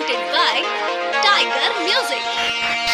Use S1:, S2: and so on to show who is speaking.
S1: presented by Tiger Music.